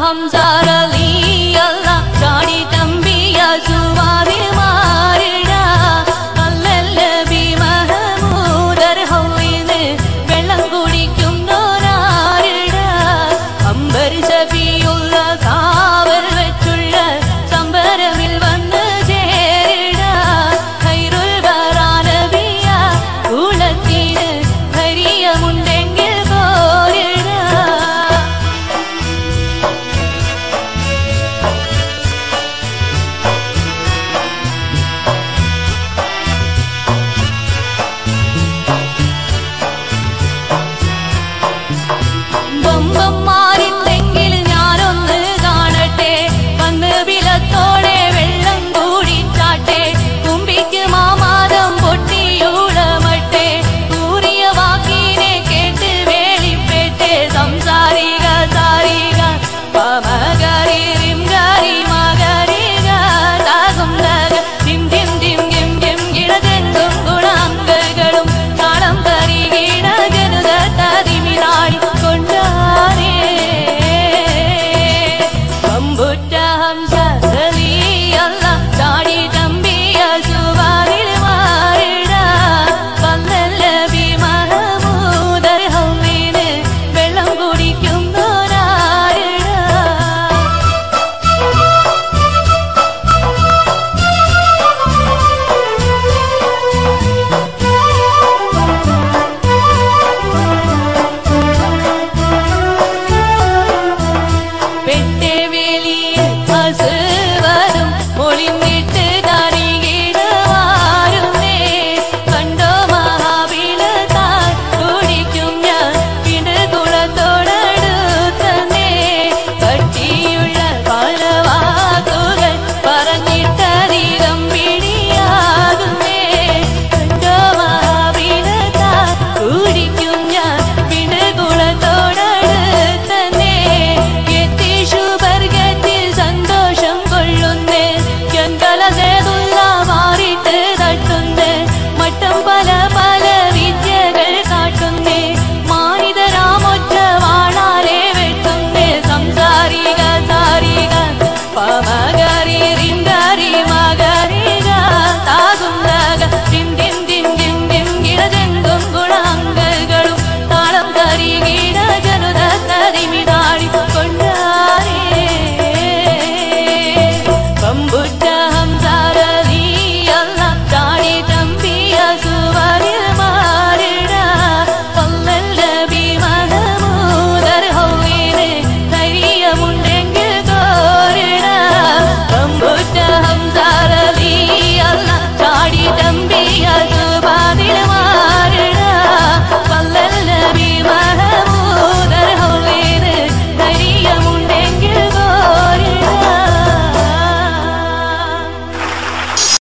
Hamza Ali